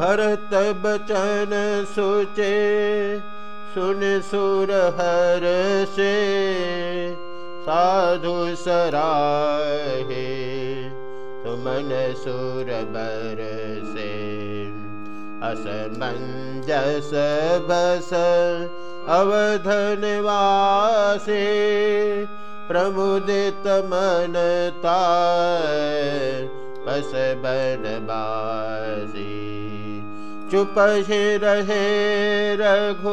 भरत बचन सोचे, सुन सुर हर से, साधु सराहे, सुमन सुर बर से। असमंजस बस अवधनवासे प्रमुदित मनता बस बनबासी चुप ही रहे रघु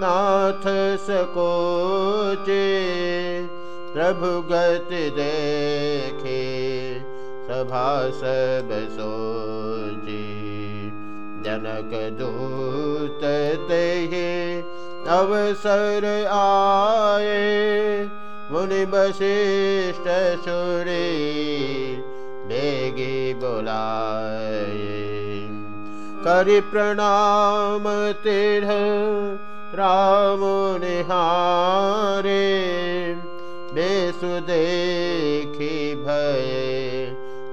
नाथ सकोचे। प्रभु गति देखे, सभा सब सोची। जनक दूत ते अवसर आए, मुनि वशिष्ठ सुरे, बेगी बोलाए। करि प्रणाम तेढ़ राम निहारे। बेसु देखी भय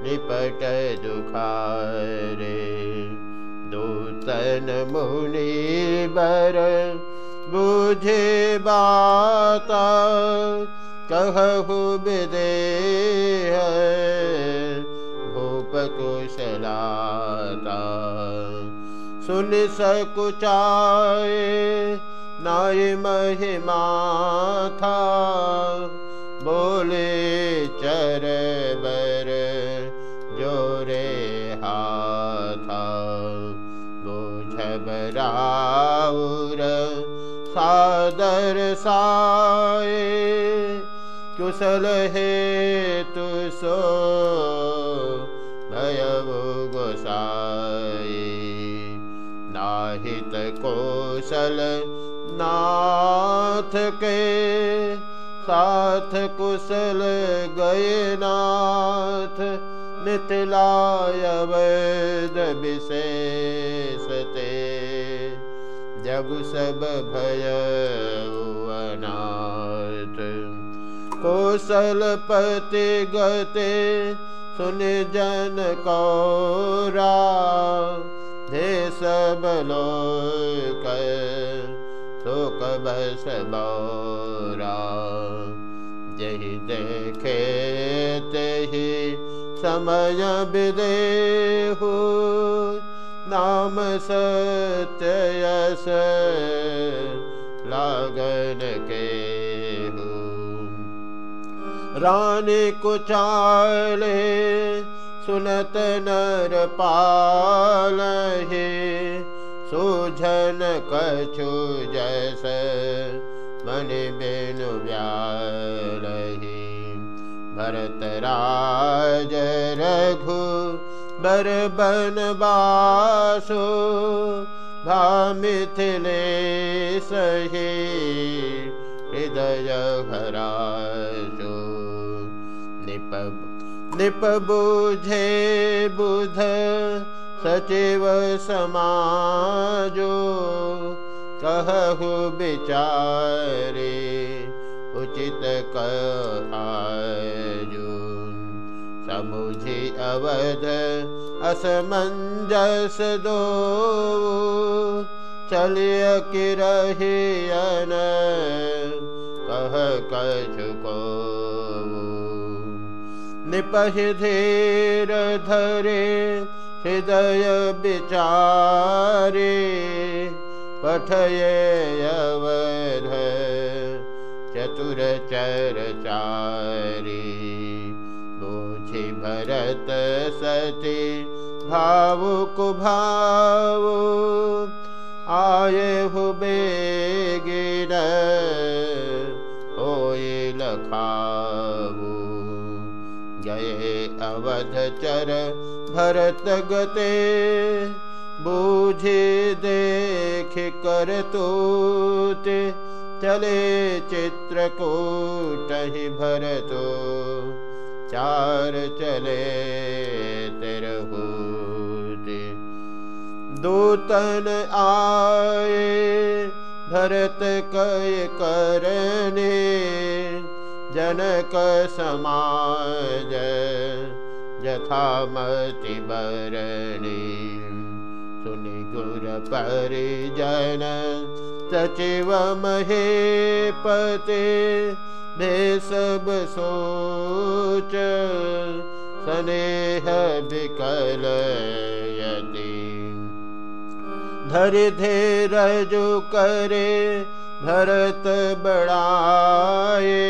निपट दुखारे। दूतन मुनि बर बुझे बाता कहु विदे भूप कुशलाता सुन सकुचाए नाय महिमा था। बोले चर बर जोरे हाथा बुझबराउर सादर साए कुशल हे तु सो भयव गोसाई नाहित कौशल नाथ के साथ कुशल गए नाथ मिथिलाय वैद विशेषते जग सब भय अनाथ। कौशल पति गते सुन जन कौरा। हे सब लोक शोक बस बौरा जही देखे तही समय विदेहु नाम सत्य यस लागन के रानी कुचाले सुनत नर पाल हे सुझन कछु जैस मन बेनु व्यालही। भरत राज रघु बर बन बासो भामिथिले सही हृदय हरासो निप निप बुझे बुध सचिव समाजो। कहु विचारे उचित कहाजो समुझि अवध असमंजस दो। चलिय किरहियन कह कछु को निपहि धीर धरे हृदय विचारे पठये अवध चतुर चर चारी बोझि भरत सती भावुक भाव आये हु अवध चर भरत गते, बूझे देख कर तोते, चले चित्रकूट ही भरतो, चार चले तिरहूते दूतन आए, भरत कय करने, जनक समाज बरणी सुनि गुर परिजन सचिव महे पते सब सोच स्नेह विकल यदि। धर धीरजु करे भरत बड़ाए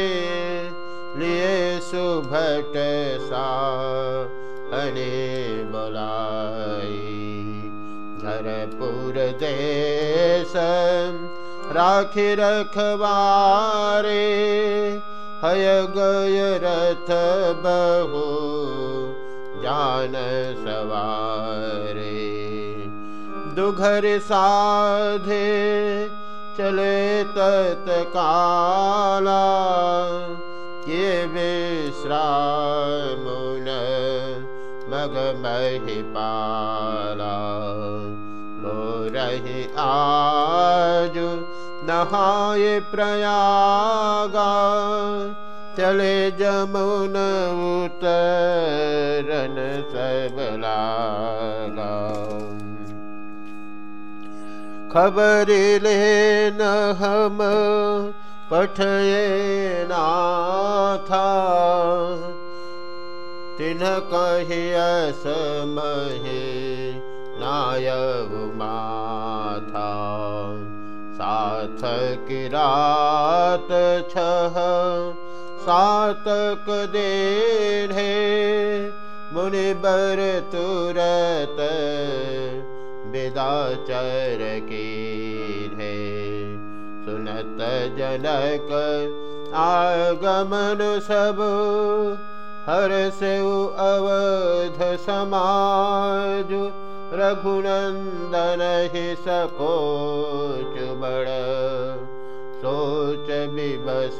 लिए सुभट सा हने बोलाई। घरपुर देश राख रखवारे, हय गय रथ बहु जान सवारे। दुघर साधे चले तत्काला ये विश्रामुन मग महिपाला लो रही आज नहाए प्रयागा। चले जमुन उतरन सबलागा खबर ले न हम पठये नाथा। तिन कहिय समहे नायव माथा। साथ किरात छह सातक दे मुनि बर तुरत विदाचर की जनक आगमन सब हर अवध समाज रघुनंदन ही सकोच बड़। सोच विबस